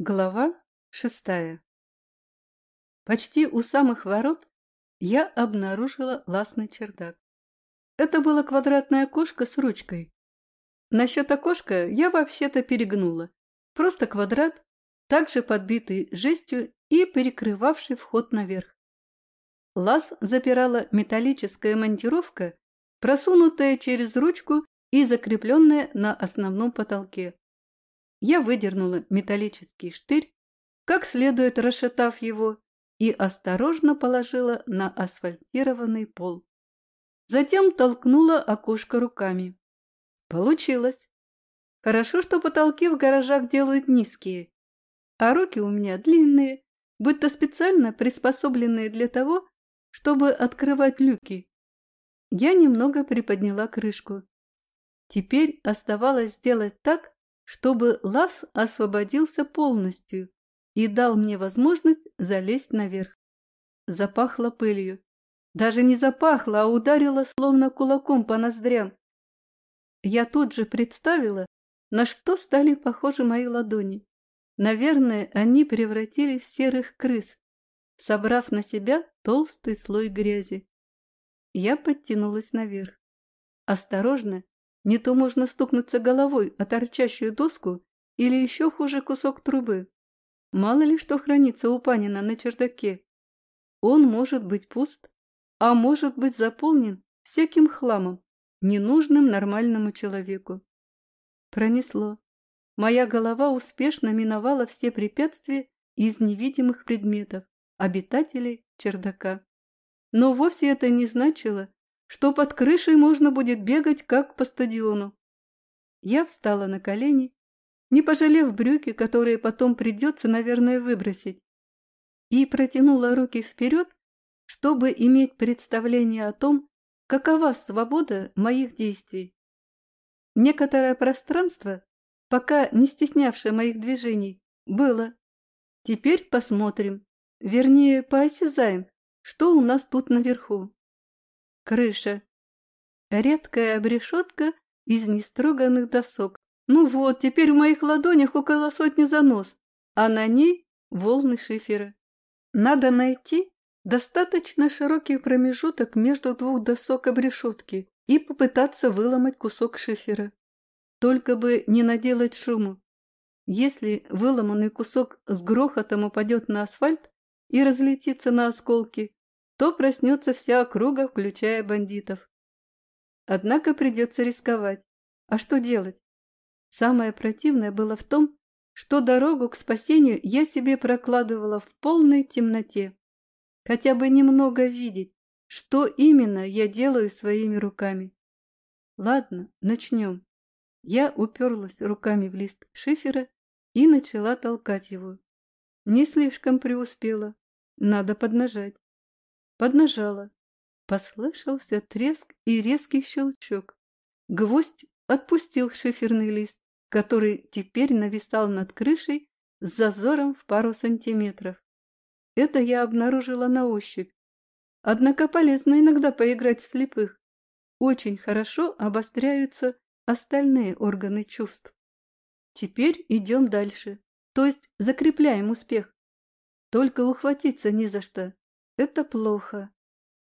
Глава шестая Почти у самых ворот я обнаружила ластный чердак. Это было квадратное окошко с ручкой. Насчет окошка я вообще-то перегнула. Просто квадрат, также подбитый жестью и перекрывавший вход наверх. Лаз запирала металлическая монтировка, просунутая через ручку и закрепленная на основном потолке. Я выдернула металлический штырь, как следует расшатав его, и осторожно положила на асфальтированный пол. Затем толкнула окошко руками. Получилось. Хорошо, что потолки в гаражах делают низкие, а руки у меня длинные, будто специально приспособленные для того, чтобы открывать люки. Я немного приподняла крышку. Теперь оставалось сделать так, чтобы лаз освободился полностью и дал мне возможность залезть наверх. Запахло пылью. Даже не запахло, а ударило словно кулаком по ноздрям. Я тут же представила, на что стали похожи мои ладони. Наверное, они превратились в серых крыс, собрав на себя толстый слой грязи. Я подтянулась наверх. Осторожно, не то можно стукнуться головой о торчащую доску или еще хуже кусок трубы. Мало ли что хранится у Панина на чердаке. Он может быть пуст, а может быть заполнен всяким хламом, ненужным нормальному человеку. Пронесло. Моя голова успешно миновала все препятствия из невидимых предметов, обитателей чердака. Но вовсе это не значило, что под крышей можно будет бегать, как по стадиону. Я встала на колени, не пожалев брюки, которые потом придется, наверное, выбросить, и протянула руки вперед, чтобы иметь представление о том, какова свобода моих действий. Некоторое пространство, пока не стеснявшее моих движений, было. Теперь посмотрим, вернее, поосязаем, что у нас тут наверху. Крыша. Редкая обрешетка из нестроганных досок. Ну вот, теперь в моих ладонях около сотни занос, а на ней волны шифера. Надо найти достаточно широкий промежуток между двух досок обрешетки и попытаться выломать кусок шифера. Только бы не наделать шуму. Если выломанный кусок с грохотом упадет на асфальт и разлетится на осколки, то проснется вся округа, включая бандитов. Однако придется рисковать. А что делать? Самое противное было в том, что дорогу к спасению я себе прокладывала в полной темноте. Хотя бы немного видеть, что именно я делаю своими руками. Ладно, начнем. Я уперлась руками в лист шифера и начала толкать его. Не слишком преуспела. Надо поднажать. Поднажала. Послышался треск и резкий щелчок. Гвоздь отпустил шиферный лист, который теперь нависал над крышей с зазором в пару сантиметров. Это я обнаружила на ощупь. Однако полезно иногда поиграть в слепых. Очень хорошо обостряются остальные органы чувств. Теперь идем дальше, то есть закрепляем успех. Только ухватиться не за что. Это плохо.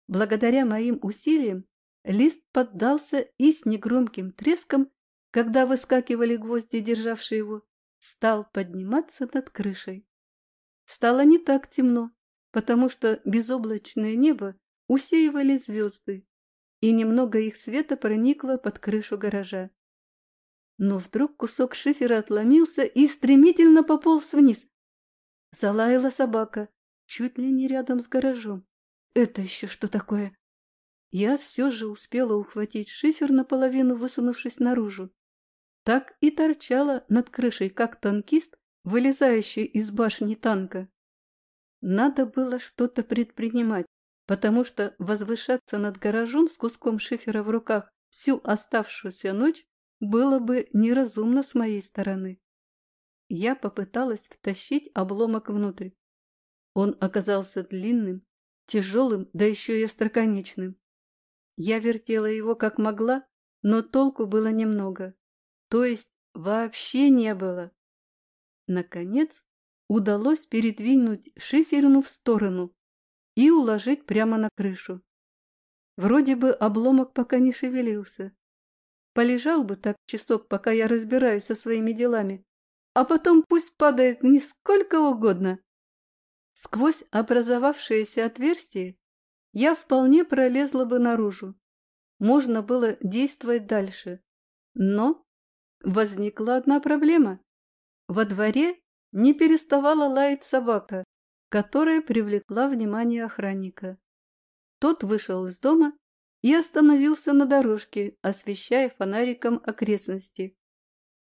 Благодаря моим усилиям лист поддался и с негромким треском, когда выскакивали гвозди, державшие его, стал подниматься над крышей. Стало не так темно, потому что безоблачное небо усеивали звезды, и немного их света проникло под крышу гаража. Но вдруг кусок шифера отломился и стремительно пополз вниз. Залаяла собака, чуть ли не рядом с гаражом. Это еще что такое? Я все же успела ухватить шифер наполовину, высунувшись наружу. Так и торчала над крышей, как танкист, вылезающий из башни танка. Надо было что-то предпринимать, потому что возвышаться над гаражом с куском шифера в руках всю оставшуюся ночь было бы неразумно с моей стороны. Я попыталась втащить обломок внутрь. Он оказался длинным, тяжелым, да еще и остроконечным. Я вертела его как могла, но толку было немного. То есть вообще не было. Наконец удалось передвинуть шиферину в сторону и уложить прямо на крышу. Вроде бы обломок пока не шевелился. Полежал бы так часок, пока я разбираюсь со своими делами, а потом пусть падает вниз угодно. Сквозь образовавшееся отверстие я вполне пролезла бы наружу. Можно было действовать дальше. Но возникла одна проблема. Во дворе не переставала лаять собака, которая привлекла внимание охранника. Тот вышел из дома и остановился на дорожке, освещая фонариком окрестности.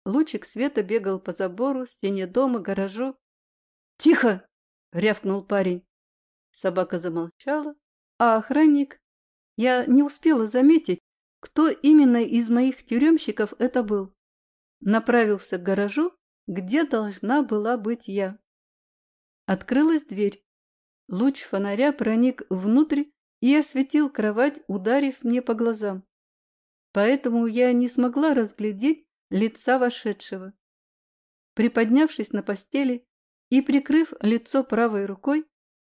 Лучик света бегал по забору, стене дома, гаражу. «Тихо!» — рявкнул парень. Собака замолчала, а охранник... Я не успела заметить, кто именно из моих тюремщиков это был. Направился к гаражу, где должна была быть я. Открылась дверь. Луч фонаря проник внутрь и осветил кровать, ударив мне по глазам. Поэтому я не смогла разглядеть лица вошедшего. Приподнявшись на постели и прикрыв лицо правой рукой,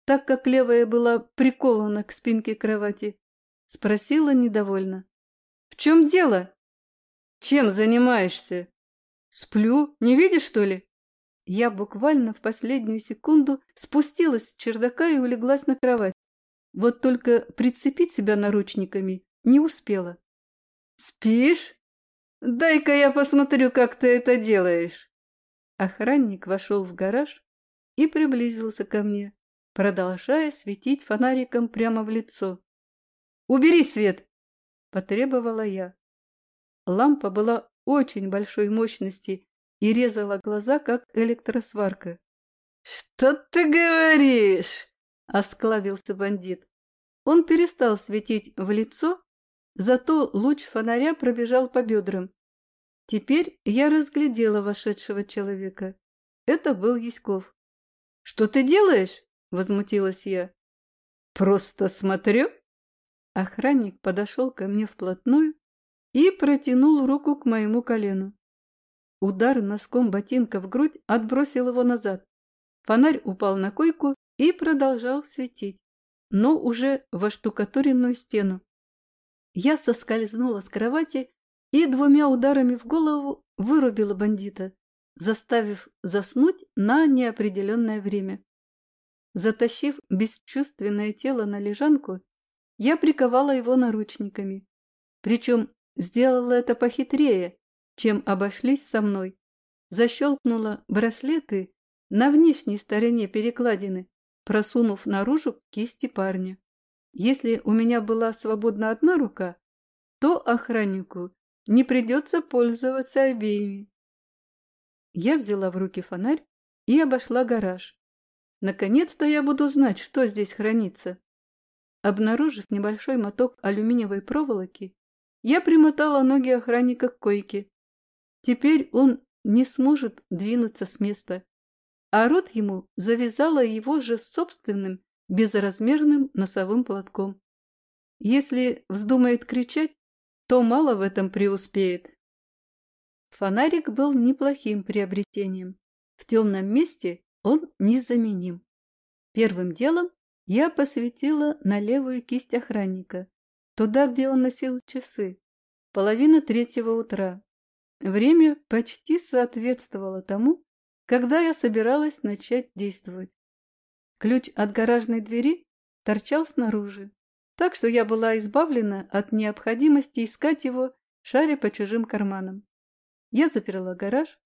так как левая была прикована к спинке кровати, спросила недовольно. «В чем дело? Чем занимаешься? Сплю, не видишь, что ли?» Я буквально в последнюю секунду спустилась с чердака и улеглась на кровать. Вот только прицепить себя наручниками не успела. «Спишь? Дай-ка я посмотрю, как ты это делаешь!» Охранник вошел в гараж и приблизился ко мне, продолжая светить фонариком прямо в лицо. «Убери свет!» – потребовала я. Лампа была очень большой мощности и резала глаза, как электросварка. «Что ты говоришь?» – осклавился бандит. Он перестал светить в лицо, зато луч фонаря пробежал по бедрам. Теперь я разглядела вошедшего человека. Это был Яськов. «Что ты делаешь?» – возмутилась я. «Просто смотрю». Охранник подошел ко мне вплотную и протянул руку к моему колену. Удар носком ботинка в грудь отбросил его назад. Фонарь упал на койку и продолжал светить, но уже во штукатуренную стену. Я соскользнула с кровати и двумя ударами в голову вырубила бандита, заставив заснуть на неопределенное время. Затащив бесчувственное тело на лежанку, я приковала его наручниками. Причем сделала это похитрее, чем обошлись со мной. Защелкнула браслеты на внешней стороне перекладины, просунув наружу кисти парня. Если у меня была свободна одна рука, то охраннику не придется пользоваться обеими. Я взяла в руки фонарь и обошла гараж. Наконец-то я буду знать, что здесь хранится. Обнаружив небольшой моток алюминиевой проволоки, я примотала ноги охранника к койке. Теперь он не сможет двинуться с места, а рот ему завязала его же собственным безразмерным носовым платком. Если вздумает кричать, то мало в этом преуспеет. Фонарик был неплохим приобретением. В темном месте он незаменим. Первым делом я посветила на левую кисть охранника, туда, где он носил часы. Половина третьего утра. Время почти соответствовало тому, когда я собиралась начать действовать. Ключ от гаражной двери торчал снаружи, так что я была избавлена от необходимости искать его, шаря по чужим карманам. Я заперла гараж,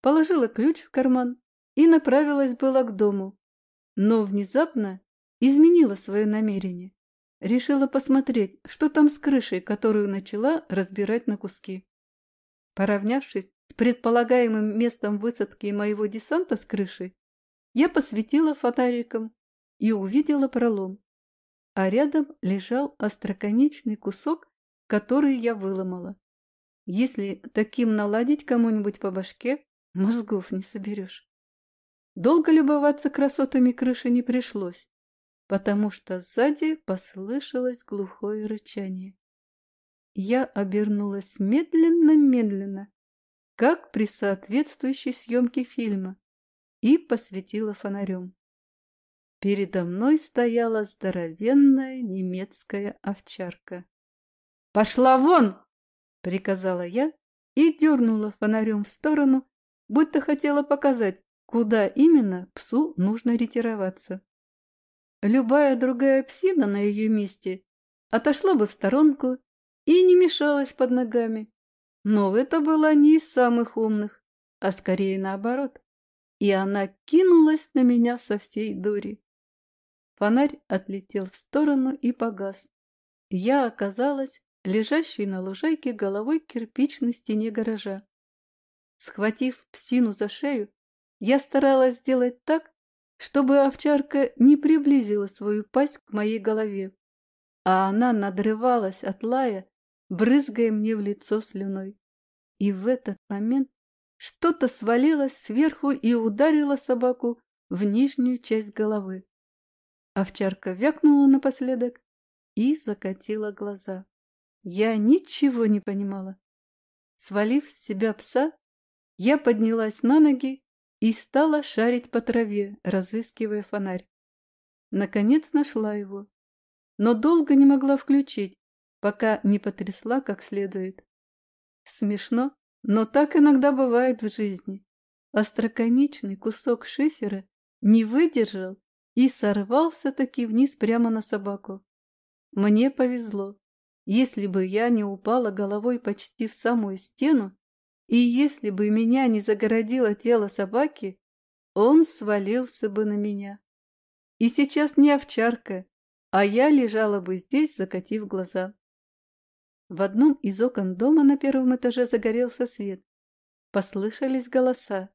положила ключ в карман и направилась была к дому, но внезапно изменила свое намерение. Решила посмотреть, что там с крышей, которую начала разбирать на куски. Поравнявшись с предполагаемым местом высадки моего десанта с крыши, я посветила фонариком и увидела пролом. А рядом лежал остроконечный кусок, который я выломала. Если таким наладить кому-нибудь по башке, мозгов не соберешь. Долго любоваться красотами крыши не пришлось, потому что сзади послышалось глухое рычание. Я обернулась медленно-медленно, как при соответствующей съемке фильма, и посветила фонарем. Передо мной стояла здоровенная немецкая овчарка. «Пошла вон!» — приказала я и дернула фонарем в сторону, будто хотела показать, куда именно псу нужно ретироваться. Любая другая псина на ее месте отошла бы в сторонку и не мешалась под ногами. Но это была не из самых умных, а скорее наоборот. И она кинулась на меня со всей дури. Фонарь отлетел в сторону и погас. Я оказалась лежащей на лужайке головой к кирпичной стене гаража. Схватив псину за шею, я старалась сделать так, чтобы овчарка не приблизила свою пасть к моей голове, а она надрывалась от лая, брызгая мне в лицо слюной. И в этот момент что-то свалилось сверху и ударило собаку в нижнюю часть головы. Овчарка вякнула напоследок и закатила глаза. Я ничего не понимала. Свалив с себя пса, я поднялась на ноги и стала шарить по траве, разыскивая фонарь. Наконец нашла его, но долго не могла включить, пока не потрясла как следует. Смешно, но так иногда бывает в жизни. Остроконечный кусок шифера не выдержал и сорвался-таки вниз прямо на собаку. Мне повезло. Если бы я не упала головой почти в самую стену, и если бы меня не загородило тело собаки, он свалился бы на меня. И сейчас не овчарка, а я лежала бы здесь, закатив глаза. В одном из окон дома на первом этаже загорелся свет. Послышались голоса.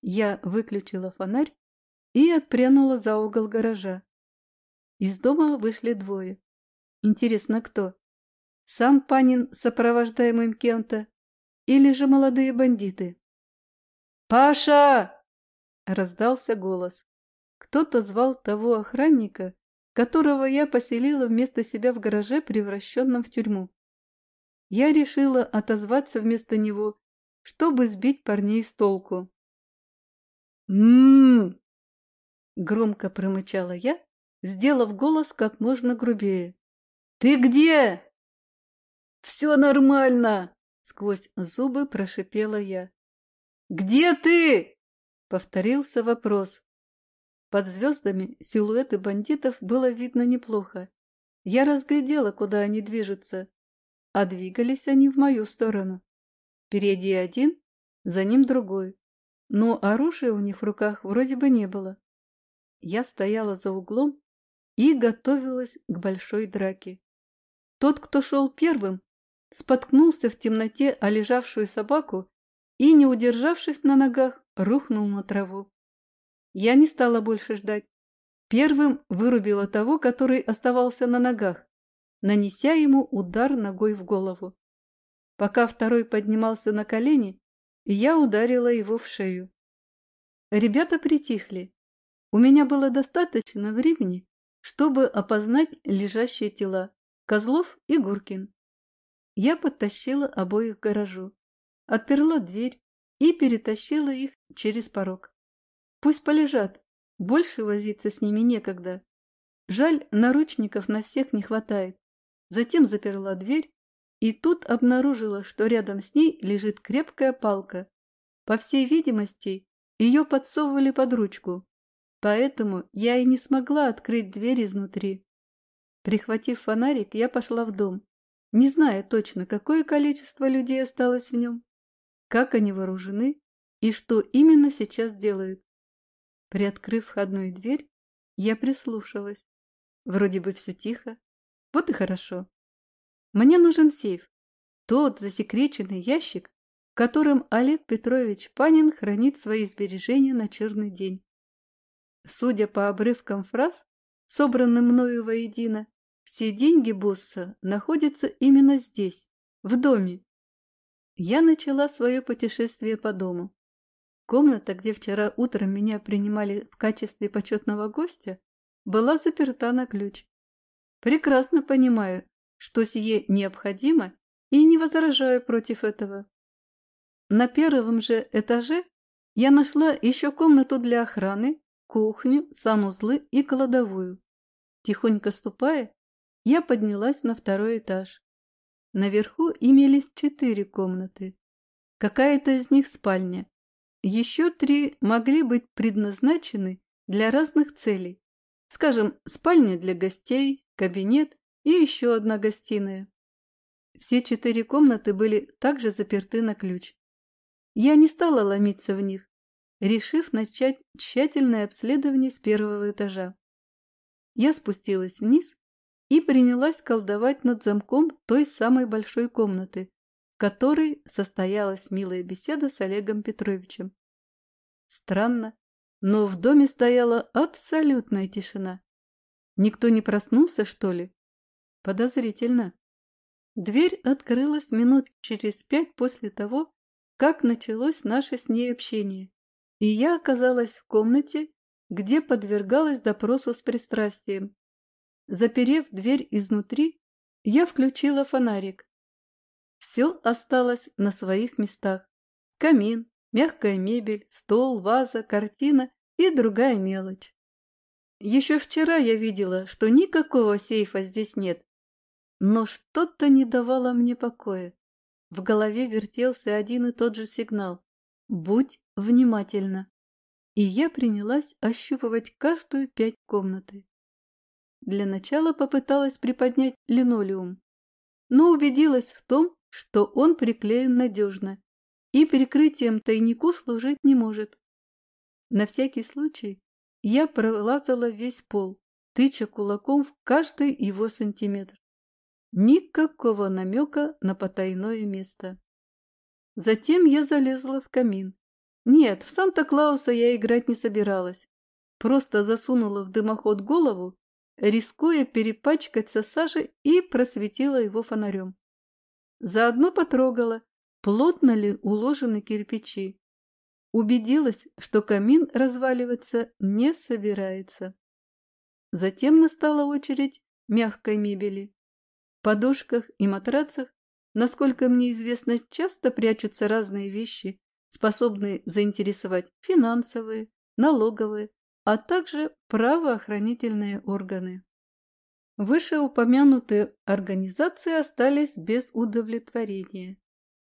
Я выключила фонарь и отпрянула за угол гаража. Из дома вышли двое. Интересно, кто? Сам Панин, сопровождаемым кем-то, или же молодые бандиты? «Паша!» — раздался голос. Кто-то звал того охранника, которого я поселила вместо себя в гараже, превращенном в тюрьму. Я решила отозваться вместо него, чтобы сбить парней с толку. «М-м-м!» Громко промычала я, сделав голос как можно грубее. «Ты где?» «Все нормально!» — сквозь зубы прошипела я. «Где ты?» — повторился вопрос. Под звездами силуэты бандитов было видно неплохо. Я разглядела, куда они движутся, а двигались они в мою сторону. Впереди один, за ним другой, но оружия у них в руках вроде бы не было. Я стояла за углом и готовилась к большой драке. Тот, кто шел первым, споткнулся в темноте о лежавшую собаку и, не удержавшись на ногах, рухнул на траву. Я не стала больше ждать. Первым вырубила того, который оставался на ногах, нанеся ему удар ногой в голову. Пока второй поднимался на колени, я ударила его в шею. Ребята притихли, у меня было достаточно времени, чтобы опознать лежащие тела Козлов и Гуркин. Я подтащила обоих к гаражу, отперла дверь и перетащила их через порог. Пусть полежат, больше возиться с ними некогда. Жаль, наручников на всех не хватает. Затем заперла дверь и тут обнаружила, что рядом с ней лежит крепкая палка. По всей видимости, ее подсовывали под ручку. Поэтому я и не смогла открыть дверь изнутри. Прихватив фонарик, я пошла в дом, не зная точно, какое количество людей осталось в нем, как они вооружены и что именно сейчас делают. Приоткрыв входную дверь, я прислушалась. Вроде бы все тихо. Вот и хорошо. Мне нужен сейф. Тот засекреченный ящик, в котором Олег Петрович Панин хранит свои сбережения на черный день. Судя по обрывкам фраз, собранным мною воедино, все деньги босса находятся именно здесь, в доме. Я начала свое путешествие по дому. Комната, где вчера утром меня принимали в качестве почетного гостя, была заперта на ключ. Прекрасно понимаю, что сие необходимо и не возражаю против этого. На первом же этаже Я нашла еще комнату для охраны, кухню, санузлы и кладовую. Тихонько ступая, я поднялась на второй этаж. Наверху имелись четыре комнаты. Какая-то из них спальня. Еще три могли быть предназначены для разных целей. Скажем, спальня для гостей, кабинет и еще одна гостиная. Все четыре комнаты были также заперты на ключ. Я не стала ломиться в них, решив начать тщательное обследование с первого этажа. Я спустилась вниз и принялась колдовать над замком той самой большой комнаты, в которой состоялась милая беседа с Олегом Петровичем. Странно, но в доме стояла абсолютная тишина. Никто не проснулся, что ли? Подозрительно. Дверь открылась минут через пять после того, как началось наше с ней общение, и я оказалась в комнате, где подвергалась допросу с пристрастием. Заперев дверь изнутри, я включила фонарик. Все осталось на своих местах. Камин, мягкая мебель, стол, ваза, картина и другая мелочь. Еще вчера я видела, что никакого сейфа здесь нет, но что-то не давало мне покоя. В голове вертелся один и тот же сигнал «Будь внимательна!» И я принялась ощупывать каждую пять комнаты. Для начала попыталась приподнять линолеум, но убедилась в том, что он приклеен надежно и прикрытием тайнику служить не может. На всякий случай я пролазала весь пол, тыча кулаком в каждый его сантиметр. Никакого намека на потайное место. Затем я залезла в камин. Нет, в Санта-Клауса я играть не собиралась. Просто засунула в дымоход голову, рискуя перепачкаться сажей, и просветила его фонарем. Заодно потрогала, плотно ли уложены кирпичи. Убедилась, что камин разваливаться не собирается. Затем настала очередь мягкой мебели. В подушках и матрацах, насколько мне известно, часто прячутся разные вещи, способные заинтересовать финансовые, налоговые, а также правоохранительные органы. Вышеупомянутые организации остались без удовлетворения.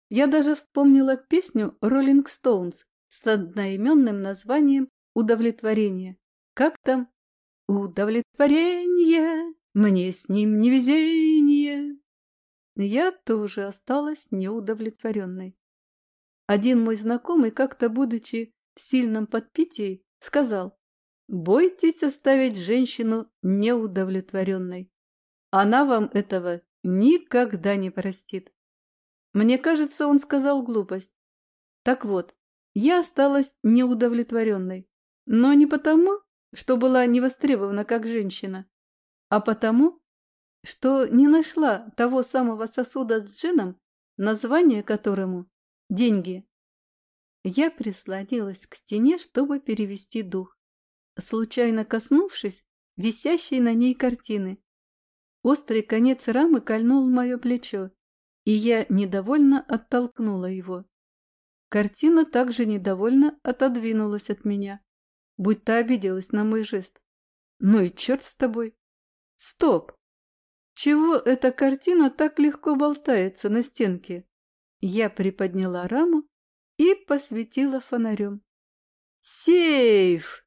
Я даже вспомнила песню «Роллинг Стоунс» с одноименным названием «Удовлетворение». Как там? «Удовлетворение, мне с ним невезение». Я тоже осталась неудовлетворенной. Один мой знакомый, как-то будучи в сильном подпитии, сказал, «Бойтесь оставить женщину неудовлетворенной. Она вам этого никогда не простит». Мне кажется, он сказал глупость. Так вот, я осталась неудовлетворенной, но не потому, что была невостребована как женщина, а потому, что не нашла того самого сосуда с джином, название которому – деньги. Я прислонилась к стене, чтобы перевести дух, случайно коснувшись висящей на ней картины. Острый конец рамы кольнул мое плечо, и я недовольно оттолкнула его. Картина также недовольно отодвинулась от меня, будто обиделась на мой жест. Ну и черт с тобой! Стоп! Чего эта картина так легко болтается на стенке? Я приподняла раму и посветила фонарем. Сейф!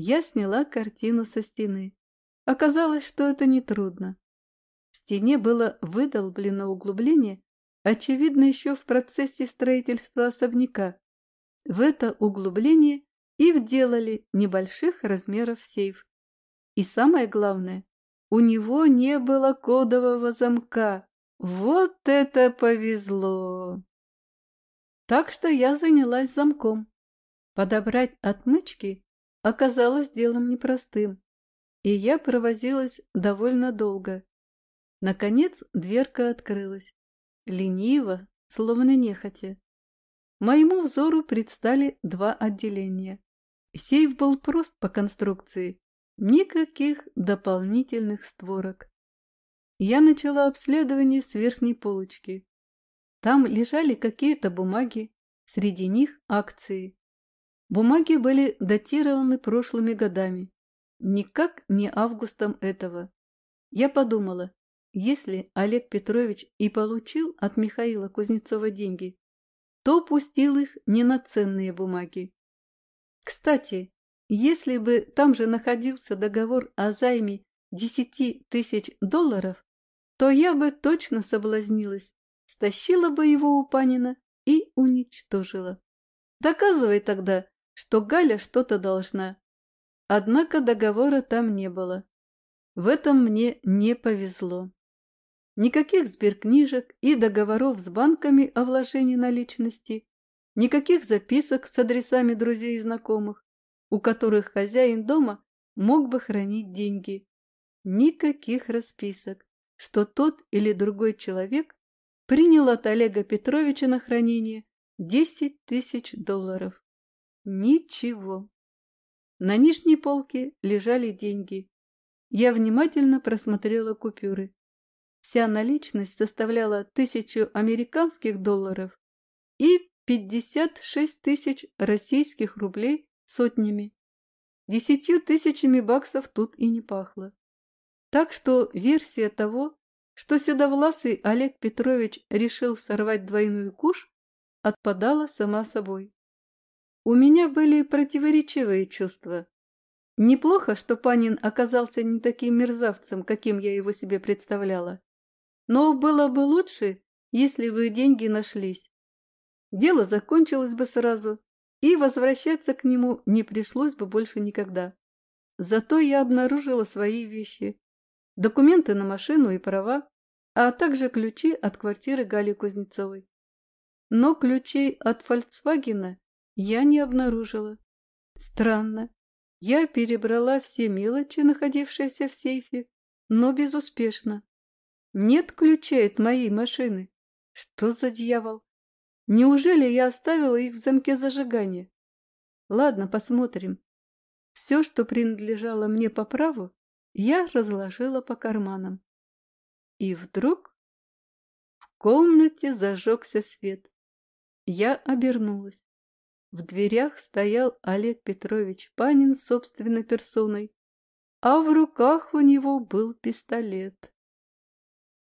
Я сняла картину со стены. Оказалось, что это нетрудно стене было выдолблено углубление, очевидно, еще в процессе строительства особняка. В это углубление и вделали небольших размеров сейф. И самое главное, у него не было кодового замка. Вот это повезло! Так что я занялась замком. Подобрать отмычки оказалось делом непростым, и я провозилась довольно долго. Наконец дверка открылась. Лениво, словно нехотя. Моему взору предстали два отделения. Сейф был прост по конструкции, никаких дополнительных створок. Я начала обследование с верхней полочки. Там лежали какие-то бумаги, среди них акции. Бумаги были датированы прошлыми годами, никак не августом этого. Я подумала, если Олег Петрович и получил от Михаила Кузнецова деньги, то пустил их не на ценные бумаги. Кстати, если бы там же находился договор о займе десяти тысяч долларов, то я бы точно соблазнилась, стащила бы его у Панина и уничтожила. Доказывай тогда, что Галя что-то должна. Однако договора там не было. В этом мне не повезло. Никаких сберкнижек и договоров с банками о вложении наличности, никаких записок с адресами друзей и знакомых, у которых хозяин дома мог бы хранить деньги. Никаких расписок, что тот или другой человек принял от Олега Петровича на хранение 10 тысяч долларов. Ничего. На нижней полке лежали деньги. Я внимательно просмотрела купюры. Вся наличность составляла тысячу американских долларов и 56 тысяч российских рублей сотнями. Десятью тысячами баксов тут и не пахло. Так что версия того, что седовласый Олег Петрович решил сорвать двойную куш, отпадала сама собой. У меня были противоречивые чувства. Неплохо, что Панин оказался не таким мерзавцем, каким я его себе представляла. Но было бы лучше, если бы деньги нашлись. Дело закончилось бы сразу, и возвращаться к нему не пришлось бы больше никогда. Зато я обнаружила свои вещи, документы на машину и права, а также ключи от квартиры Гали Кузнецовой. Но ключей от «Фольксвагена» я не обнаружила. Странно. Я перебрала все мелочи, находившиеся в сейфе, но безуспешно. Нет ключей от моей машины. Что за дьявол? Неужели я оставила их в замке зажигания? Ладно, посмотрим. Все, что принадлежало мне по праву, я разложила по карманам. И вдруг в комнате зажегся свет. Я обернулась. В дверях стоял Олег Петрович Панин собственной персоной, а в руках у него был пистолет.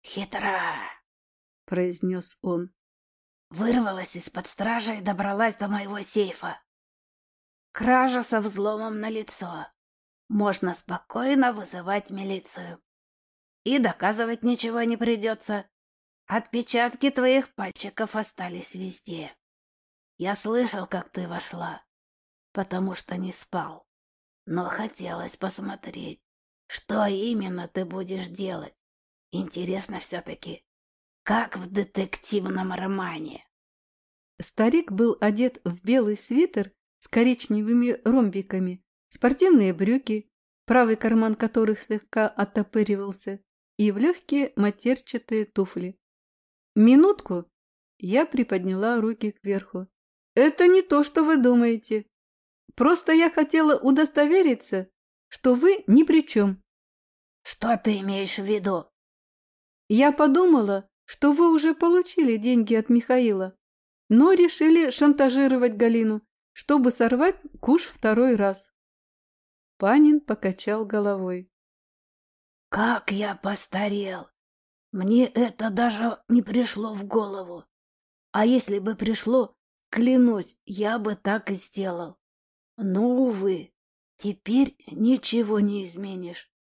«Хитра!» — произнес он. «Вырвалась из-под стражи и добралась до моего сейфа. Кража со взломом на лицо. Можно спокойно вызывать милицию. И доказывать ничего не придется. Отпечатки твоих пальчиков остались везде. Я слышал, как ты вошла, потому что не спал. Но хотелось посмотреть, что именно ты будешь делать. Интересно все-таки, как в детективном романе. Старик был одет в белый свитер с коричневыми ромбиками, спортивные брюки, правый карман которых слегка оттопыривался, и в легкие матерчатые туфли. Минутку я приподняла руки кверху. Это не то, что вы думаете. Просто я хотела удостовериться, что вы ни при чем. Что ты имеешь в виду? Я подумала, что вы уже получили деньги от Михаила, но решили шантажировать Галину, чтобы сорвать куш второй раз. Панин покачал головой. «Как я постарел! Мне это даже не пришло в голову. А если бы пришло, клянусь, я бы так и сделал. Но, увы, теперь ничего не изменишь.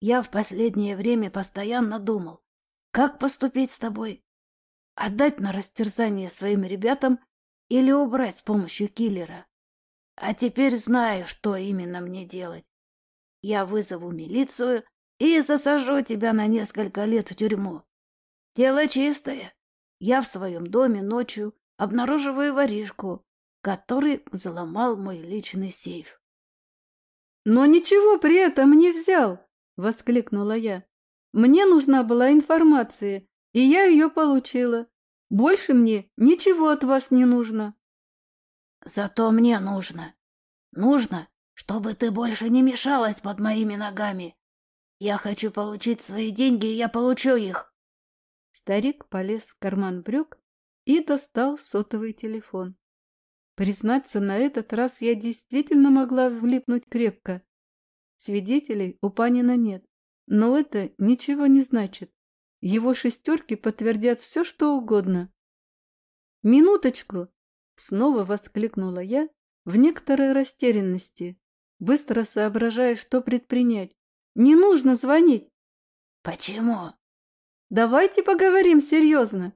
Я в последнее время постоянно думал, как поступить с тобой? Отдать на растерзание своим ребятам или убрать с помощью киллера? А теперь знаю, что именно мне делать. Я вызову милицию и засажу тебя на несколько лет в тюрьму. Дело чистое. Я в своем доме ночью обнаруживаю воришку, который взломал мой личный сейф. «Но ничего при этом не взял!» — воскликнула я. Мне нужна была информация, и я ее получила. Больше мне ничего от вас не нужно. Зато мне нужно. Нужно, чтобы ты больше не мешалась под моими ногами. Я хочу получить свои деньги, и я получу их. Старик полез в карман брюк и достал сотовый телефон. Признаться, на этот раз я действительно могла влипнуть крепко. Свидетелей у Панина нет, но это ничего не значит. Его шестерки подтвердят все, что угодно. «Минуточку!» — снова воскликнула я в некоторой растерянности, быстро соображая, что предпринять. «Не нужно звонить!» «Почему?» «Давайте поговорим серьезно!»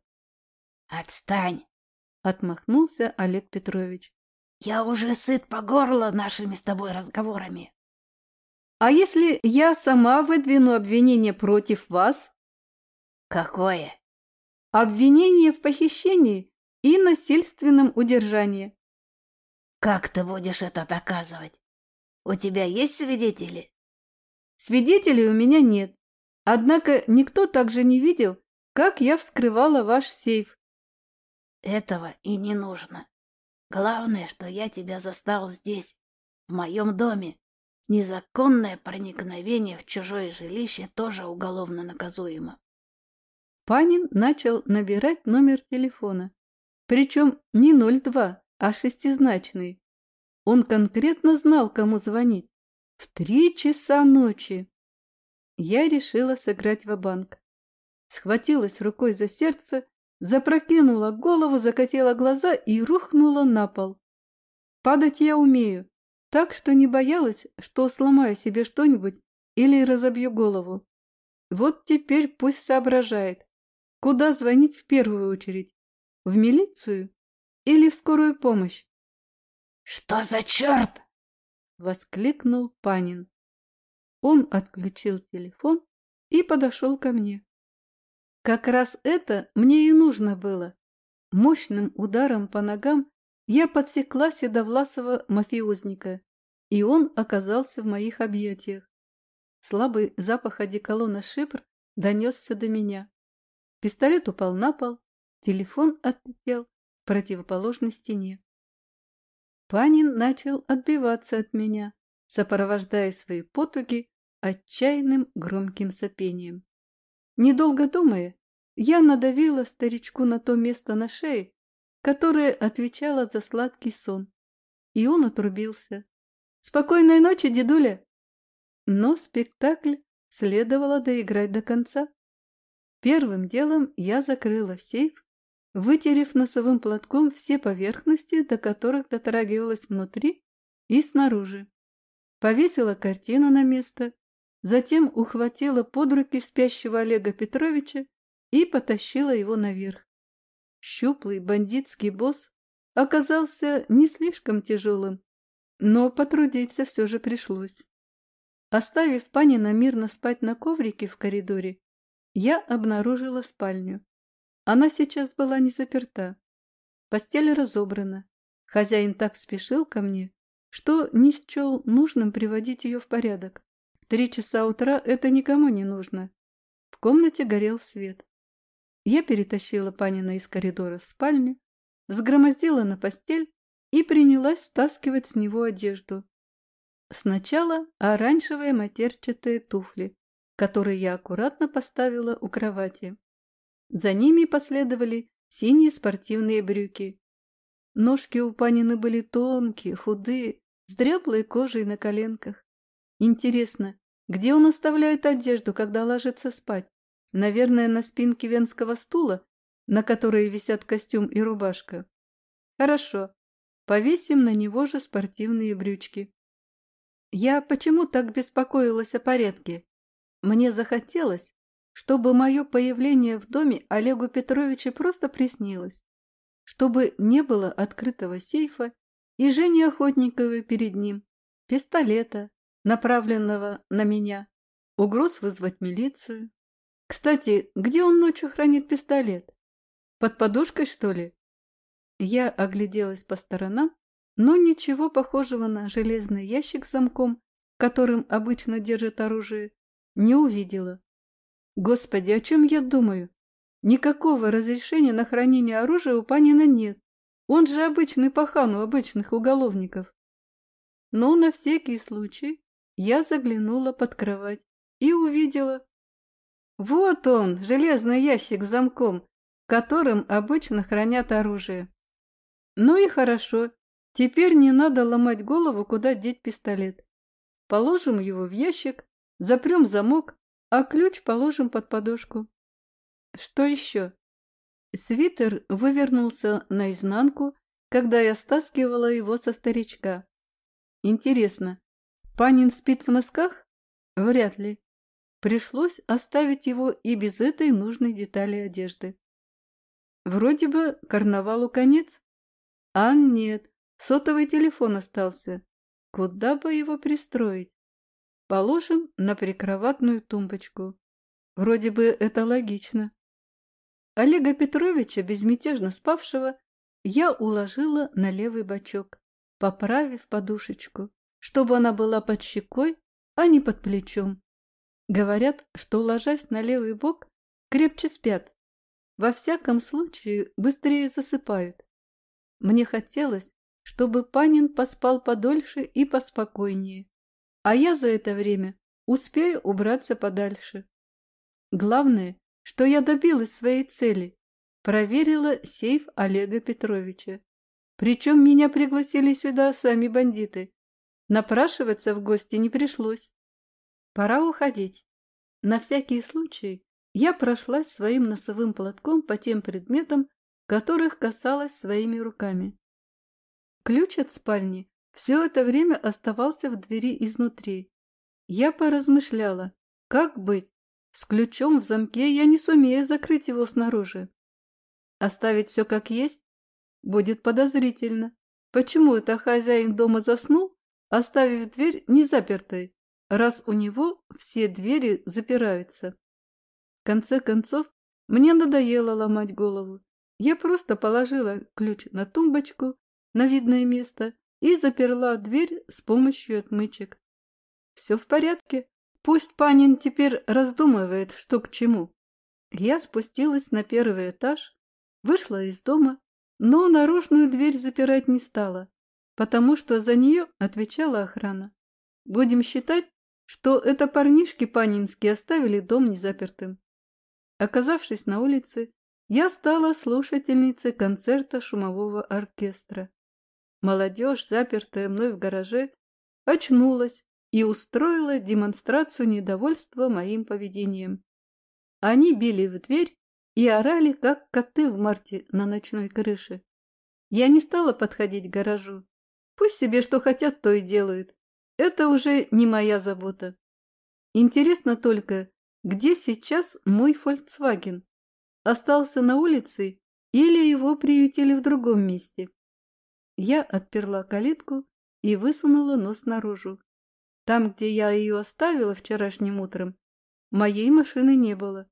«Отстань!» — отмахнулся Олег Петрович. «Я уже сыт по горло нашими с тобой разговорами». «А если я сама выдвину обвинение против вас?» «Какое?» «Обвинение в похищении и насильственном удержании». «Как ты будешь это доказывать? У тебя есть свидетели?» «Свидетелей у меня нет. Однако никто также не видел, как я вскрывала ваш сейф. Этого и не нужно. Главное, что я тебя застал здесь, в моем доме. Незаконное проникновение в чужое жилище тоже уголовно наказуемо. Панин начал набирать номер телефона. Причем не 02, а шестизначный. Он конкретно знал, кому звонить. В три часа ночи. Я решила сыграть в банк Схватилась рукой за сердце запрокинула голову, закатила глаза и рухнула на пол. Падать я умею, так что не боялась, что сломаю себе что-нибудь или разобью голову. Вот теперь пусть соображает, куда звонить в первую очередь, в милицию или в скорую помощь. «Что за черт?» — воскликнул Панин. Он отключил телефон и подошел ко мне. Как раз это мне и нужно было. Мощным ударом по ногам я подсекла седовласого мафиозника, и он оказался в моих объятиях. Слабый запах одеколона «Шипр» донесся до меня. Пистолет упал на пол, телефон отлетел к противоположной стене. Панин начал отбиваться от меня, сопровождая свои потуги отчаянным громким сопением. Недолго думая, я надавила старичку на то место на шее, которое отвечало за сладкий сон, и он отрубился. «Спокойной ночи, дедуля!» Но спектакль следовало доиграть до конца. Первым делом я закрыла сейф, вытерев носовым платком все поверхности, до которых дотрагивалась внутри и снаружи. Повесила картину на место затем ухватила под руки спящего Олега Петровича и потащила его наверх. Щуплый бандитский босс оказался не слишком тяжелым, но потрудиться все же пришлось. Оставив Панина мирно спать на коврике в коридоре, я обнаружила спальню. Она сейчас была не заперта. Постель разобрана. Хозяин так спешил ко мне, что не счел нужным приводить ее в порядок три часа утра это никому не нужно. В комнате горел свет. Я перетащила Панина из коридора в спальню, взгромоздила на постель и принялась стаскивать с него одежду. Сначала оранжевые матерчатые туфли, которые я аккуратно поставила у кровати. За ними последовали синие спортивные брюки. Ножки у Панины были тонкие, худые, с дряблой кожей на коленках. Интересно, где он оставляет одежду, когда ложится спать? Наверное, на спинке венского стула, на которой висят костюм и рубашка. Хорошо, повесим на него же спортивные брючки. Я почему так беспокоилась о порядке? Мне захотелось, чтобы мое появление в доме Олегу Петровичу просто приснилось, чтобы не было открытого сейфа и Жени Охотниковой перед ним, пистолета, направленного на меня, угроз вызвать милицию. Кстати, где он ночью хранит пистолет? Под подушкой, что ли? Я огляделась по сторонам, но ничего похожего на железный ящик с замком, которым обычно держит оружие, не увидела. Господи, о чем я думаю? Никакого разрешения на хранение оружия у Панина нет. Он же обычный пахан у обычных уголовников. Но на всякий случай я заглянула под кровать и увидела. Вот он, железный ящик с замком, которым обычно хранят оружие. Ну и хорошо, Теперь не надо ломать голову, куда деть пистолет. Положим его в ящик, запрем замок, а ключ положим под подушку. Что еще? Свитер вывернулся наизнанку, когда я стаскивала его со старичка. Интересно, Панин спит в носках? Вряд ли. Пришлось оставить его и без этой нужной детали одежды. Вроде бы карнавалу конец. А нет, сотовый телефон остался. Куда бы его пристроить? Положим на прикроватную тумбочку. Вроде бы это логично. Олега Петровича, безмятежно спавшего, я уложила на левый бочок, поправив подушечку, чтобы она была под щекой, а не под плечом. Говорят, что, ложась на левый бок, крепче спят. Во всяком случае, быстрее засыпают. Мне хотелось, чтобы Панин поспал подольше и поспокойнее, а я за это время успею убраться подальше. Главное, что я добилась своей цели. Проверила сейф Олега Петровича. Причем меня пригласили сюда сами бандиты. Напрашиваться в гости не пришлось. Пора уходить. На всякий случай я прошлась своим носовым платком по тем предметам, которых касалась своими руками. Ключ от спальни все это время оставался в двери изнутри. Я поразмышляла, как быть, с ключом в замке я не сумею закрыть его снаружи. Оставить все как есть будет подозрительно. Почему это хозяин дома заснул, оставив дверь незапертой, раз у него все двери запираются? В конце концов, мне надоело ломать голову. Я просто положила ключ на тумбочку, на видное место, и заперла дверь с помощью отмычек. Все в порядке. Пусть Панин теперь раздумывает, что к чему. Я спустилась на первый этаж, вышла из дома, но наружную дверь запирать не стала, потому что за нее отвечала охрана. Будем считать, что это парнишки панинские оставили дом незапертым. Оказавшись на улице, я стала слушательницей концерта шумового оркестра. Молодежь, запертая мной в гараже, очнулась и устроила демонстрацию недовольства моим поведением. Они били в дверь и орали, как коты в марте на ночной крыше. Я не стала подходить к гаражу. Пусть себе что хотят, то и делают. Это уже не моя забота. Интересно только, где сейчас мой Volkswagen? Остался на улице или его приютили в другом месте? Я отперла калитку и высунула нос наружу. Там, где я ее оставила вчерашним утром, моей машины не было.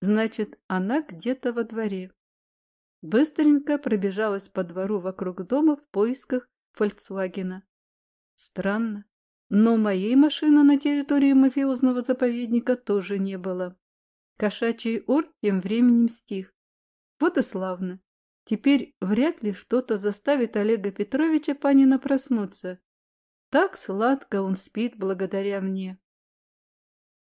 Значит, она где-то во дворе. Быстренько пробежалась по двору вокруг дома в поисках Фольксвагена. Странно, но моей машины на территории мафиозного заповедника тоже не было. Кошачий ор тем временем стих. Вот и славно. Теперь вряд ли что-то заставит Олега Петровича Панина проснуться. Так сладко он спит благодаря мне.